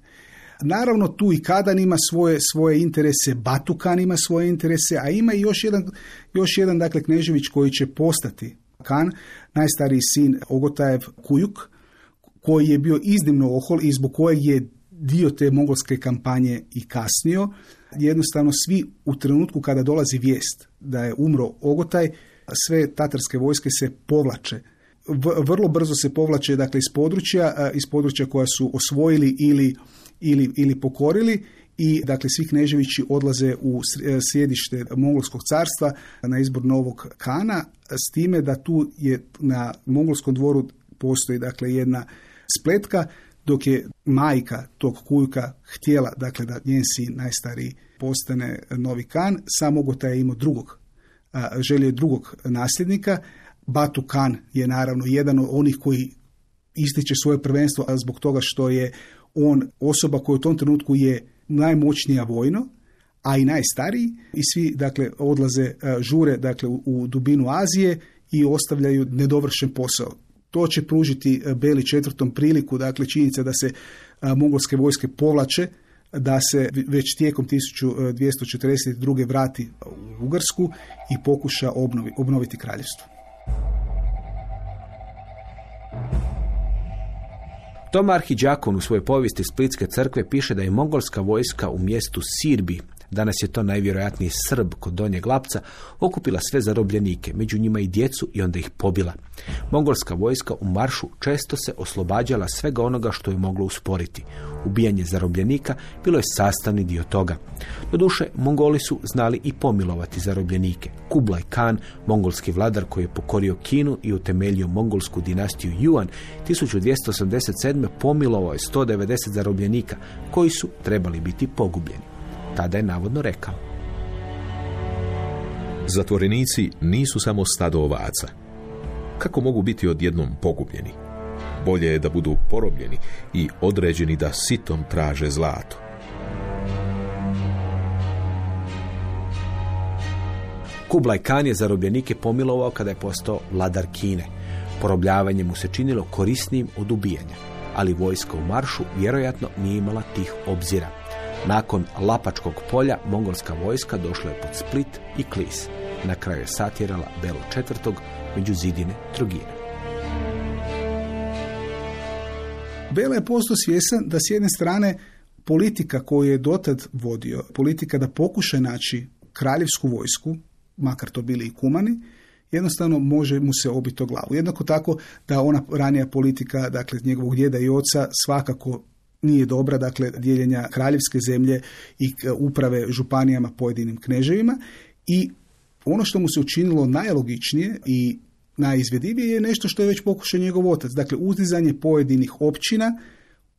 Naravno, tu i Kadan ima svoje, svoje interese, Batukan ima svoje interese, a ima i još jedan, još jedan dakle, Knežević koji će postati Kan, najstariji sin Ogotajev Kujuk, koji je bio iznimno ohol i zbog kojeg je dio te mongolske kampanje i kasnio. Jednostavno svi u trenutku kada dolazi vijest da je umro Ogotaj, sve tatarske vojske se povlače. vrlo brzo se povlače dakle, iz područja, iz područja koja su osvojili ili ili, ili pokorili i dakle svi kneževići odlaze u e, sjedište Mongolskog carstva na izbor novog kana s time da tu je na Mongolskom dvoru postoji dakle jedna spletka dok je majka tog kujka htjela dakle da njen sin najstariji postane novi kan, samo Ogota je imao drugog, želio drugog nasljednika. Batu Kan je naravno jedan od onih koji ističe svoje prvenstvo zbog toga što je on osoba koja u tom trenutku je najmoćnija vojno, a i najstariji i svi dakle odlaze žure dakle u dubinu Azije i ostavljaju nedovršen posao. To će pružiti e, Beli četvrtom priliku, dakle činjenica da se mongolske vojske povlače, da se već tijekom 1242. vrati u Ugarsku i pokuša obnoviti kraljevstvo. Tomar Hidžakon u svojoj povijesti Splitske crkve piše da je mongolska vojska u mjestu Sirbi danas je to najvjerojatniji Srb kod Donjeg Lapca, okupila sve zarobljenike, među njima i djecu i onda ih pobila. Mongolska vojska u maršu često se oslobađala svega onoga što je moglo usporiti. Ubijanje zarobljenika bilo je sastavni dio toga. Doduše, Mongoli su znali i pomilovati zarobljenike. Kublai Khan, mongolski vladar koji je pokorio Kinu i utemeljio mongolsku dinastiju Yuan, 1287. pomilovao je 190 zarobljenika koji su trebali biti pogubljeni tada je navodno rekao. Zatvorenici nisu samo stado ovaca. Kako mogu biti odjednom pogubljeni? Bolje je da budu porobljeni i određeni da sitom traže zlato. Kublai Khan je zarobljenike pomilovao kada je postao vladar Kine. Porobljavanje mu se činilo korisnijim od ubijanja, ali vojska u maršu vjerojatno nije imala tih obzira. Nakon Lapačkog polja, mongolska vojska došla je pod Split i Klis. Na kraju je satjerala Belo četvrtog među zidine Trogina. Bela je postao svjesan da s jedne strane politika koju je dotad vodio, politika da pokuša naći kraljevsku vojsku, makar to bili i kumani, jednostavno može mu se obiti o glavu. Jednako tako da ona ranija politika, dakle njegovog djeda i oca, svakako nije dobra, dakle dijeljenja kraljevske zemlje i uprave županijama pojedinim kneževima i ono što mu se učinilo najlogičnije i najizvedivije je nešto što je već pokušao njegov otac, dakle uzdizanje pojedinih općina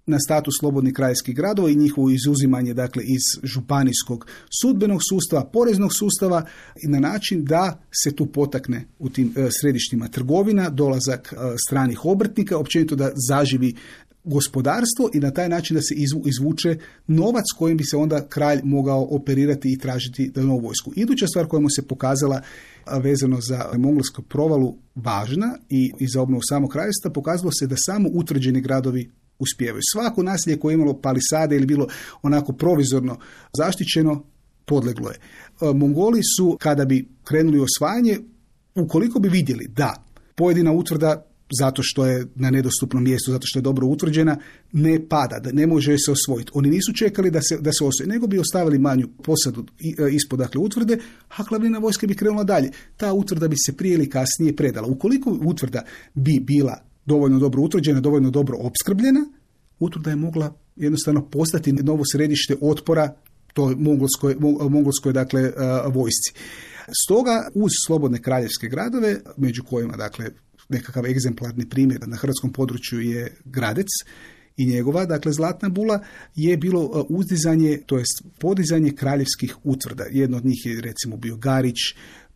na status slobodnih krajskih gradova i njihovo izuzimanje dakle iz županijskog sudbenog sustava, poreznog sustava na način da se tu potakne u tim e, središtima trgovina, dolazak e, stranih obrtnika, općenito da zaživi gospodarstvo i na taj način da se izvuče novac kojim bi se onda kralj mogao operirati i tražiti novu vojsku. Iduća stvar koja mu se pokazala vezano za mongolsku provalu važna i, i za obnovu samog kraljevstva pokazalo se da samo utvrđeni gradovi uspijevaju. Svako naselje koje je imalo palisade ili bilo onako provizorno zaštićeno, podleglo je. Mongoli su, kada bi krenuli osvajanje, ukoliko bi vidjeli da pojedina utvrda zato što je na nedostupnom mjestu, zato što je dobro utvrđena, ne pada, da ne može se osvojiti. Oni nisu čekali da se, da se osvoji, nego bi ostavili manju posadu e, ispod dakle, utvrde, a glavnina vojske bi krenula dalje. Ta utvrda bi se prije ili kasnije predala. Ukoliko utvrda bi bila dovoljno dobro utvrđena, dovoljno dobro opskrbljena, utvrda je mogla jednostavno postati novo središte otpora toj mongolskoj, mongolskoj dakle, vojsci. Stoga uz slobodne kraljevske gradove, među kojima dakle nekakav egzemplarni primjer na hrvatskom području je Gradec, i njegova, dakle Zlatna bula, je bilo uzdizanje, to jest podizanje kraljevskih utvrda. Jedno od njih je recimo bio Garić,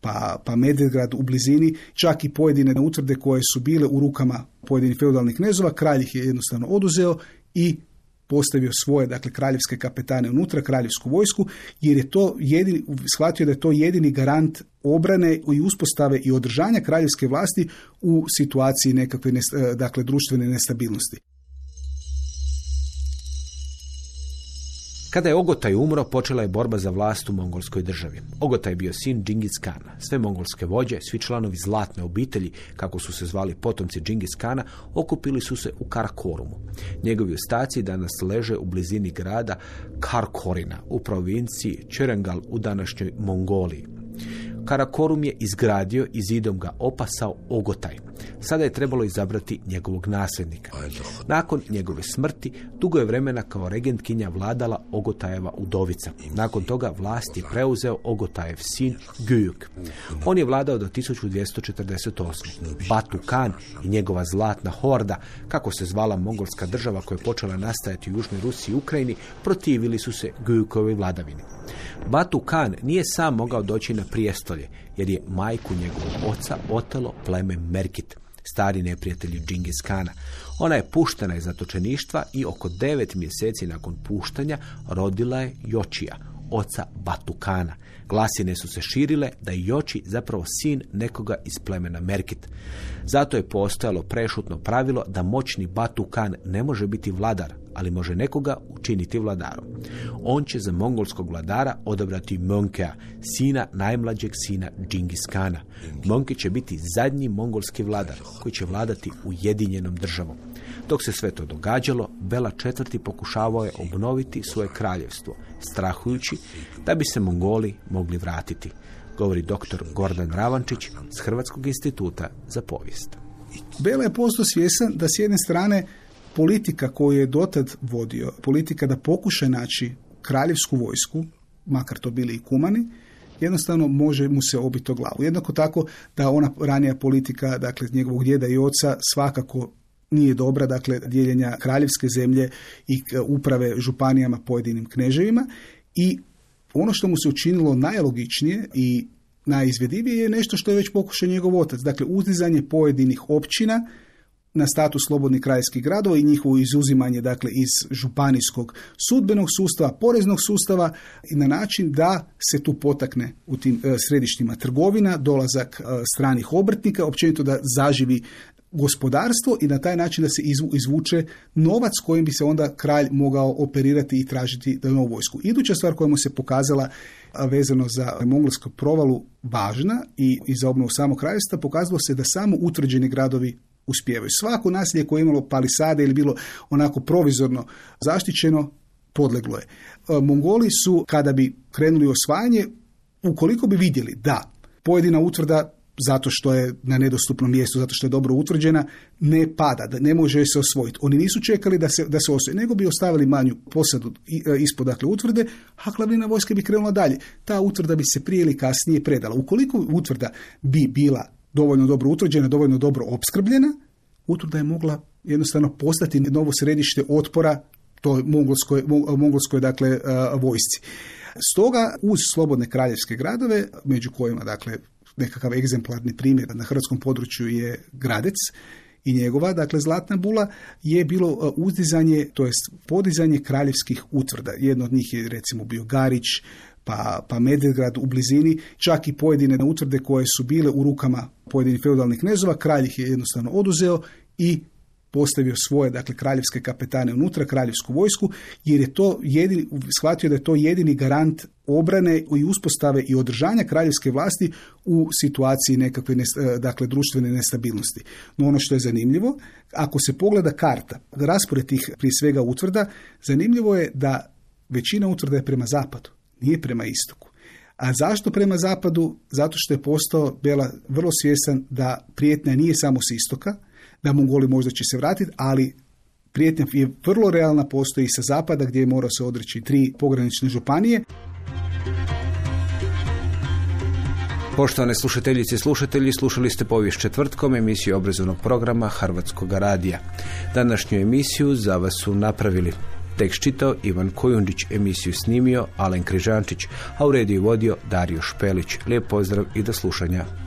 pa, pa Medvedgrad u blizini, čak i pojedine utvrde koje su bile u rukama pojedinih feudalnih knezova, kralj ih je jednostavno oduzeo i postavio svoje, dakle, kraljevske kapetane unutra, kraljevsku vojsku, jer je to jedini, shvatio da je to jedini garant obrane i uspostave i održanja kraljevske vlasti u situaciji nekakve, dakle, društvene nestabilnosti. Kada je Ogotaj umro, počela je borba za vlast u mongolskoj državi. Ogotaj je bio sin Džingis Kana. Sve mongolske vođe, svi članovi zlatne obitelji, kako su se zvali potomci Džingis Kana, okupili su se u Karakorumu. Njegovi ostaci danas leže u blizini grada Karkorina u provinciji Čerengal u današnjoj Mongoliji. Karakorum je izgradio i zidom ga opasao Ogotaj. Sada je trebalo izabrati njegovog nasljednika. Nakon njegove smrti, dugo je vremena kao regentkinja vladala Ogotajeva udovica. Nakon toga vlast je preuzeo Ogotajev sin Gyuk. On je vladao do 1248. Batu Khan i njegova zlatna horda, kako se zvala mongolska država koja je počela nastajati u Južnoj Rusiji i Ukrajini, protivili su se Gyukovoj vladavini. Batu Khan nije sam mogao doći na prijestolje, jer je majku njegovog oca otelo pleme Merkit, stari neprijatelji Džingis Kana. Ona je puštena iz zatočeništva i oko devet mjeseci nakon puštanja rodila je Jočija, oca Batukana. Glasine su se širile da je Joči zapravo sin nekoga iz plemena Merkit. Zato je postojalo prešutno pravilo da moćni Batukan ne može biti vladar, ali može nekoga učiniti vladarom. On će za mongolskog vladara odabrati Monkea, sina najmlađeg sina Džingis Kana. Monke će biti zadnji mongolski vladar koji će vladati ujedinjenom državom. Dok se sve to događalo, Bela četvrti pokušavao je obnoviti svoje kraljevstvo, strahujući da bi se Mongoli mogli vratiti, govori dr. Gordan Ravančić s Hrvatskog instituta za povijest. Bela je posto svjesan da s jedne strane politika koju je dotad vodio, politika da pokuša naći kraljevsku vojsku, makar to bili i kumani, jednostavno može mu se obiti o glavu. Jednako tako da ona ranija politika, dakle njegovog djeda i oca svakako nije dobra, dakle dijeljenja kraljevske zemlje i uprave županijama pojedinim kneževima i ono što mu se učinilo najlogičnije i najizvedivije je nešto što je već pokušao njegov otac, dakle uzdizanje pojedinih općina na status slobodnih krajskih gradova i njihovo izuzimanje dakle iz županijskog sudbenog sustava, poreznog sustava i na način da se tu potakne u tim e, središtima trgovina, dolazak e, stranih obrtnika, općenito da zaživi gospodarstvo i na taj način da se izvuče novac kojim bi se onda kralj mogao operirati i tražiti novu vojsku. Iduća stvar koja mu se pokazala vezano za mongolsku provalu važna i, i za obnovu samog kraljevstva pokazalo se da samo utvrđeni gradovi uspijevaju. Svako nasilje koje je imalo palisade ili bilo onako provizorno zaštićeno, podleglo je. Mongoli su, kada bi krenuli osvajanje, ukoliko bi vidjeli da pojedina utvrda zato što je na nedostupnom mjestu, zato što je dobro utvrđena, ne pada, da ne može se osvojiti. Oni nisu čekali da se, da se osvoji, nego bi ostavili manju posadu e, ispod dakle, utvrde, a glavnina vojske bi krenula dalje. Ta utvrda bi se prije ili kasnije predala. Ukoliko utvrda bi bila dovoljno dobro utvrđena, dovoljno dobro opskrbljena, utvrda je mogla jednostavno postati novo središte otpora toj mongolskoj, mongolskoj dakle, e, vojsci. Stoga uz slobodne kraljevske gradove, među kojima dakle nekakav egzemplarni primjer na hrvatskom području je Gradec i njegova, dakle Zlatna bula, je bilo e, uzdizanje, to jest podizanje kraljevskih utvrda. Jedno od njih je recimo bio Garić, pa, pa Medvedgrad u blizini, čak i pojedine utvrde koje su bile u rukama pojedinih feudalnih knezova, kralj ih je jednostavno oduzeo i postavio svoje, dakle, kraljevske kapetane unutra, kraljevsku vojsku, jer je to jedini, shvatio da je to jedini garant obrane i uspostave i održanja kraljevske vlasti u situaciji nekakve, dakle, društvene nestabilnosti. No ono što je zanimljivo, ako se pogleda karta, raspored tih prije svega utvrda, zanimljivo je da većina utvrda je prema zapadu, nije prema istoku. A zašto prema zapadu? Zato što je postao Bela vrlo svjestan da prijetnja nije samo s istoka, da Mongoli možda će se vratiti, ali prijetnja je vrlo realna, postoji sa zapada gdje je morao se odreći tri pogranične županije. Poštovane slušateljice i slušatelji, slušali ste povijest četvrtkom emisiju obrazovnog programa Hrvatskog radija. Današnju emisiju za vas su napravili Tekst čitao Ivan Kojundić, emisiju snimio Alen Križančić, a u rediju vodio Dario Špelić. Lijep pozdrav i do slušanja.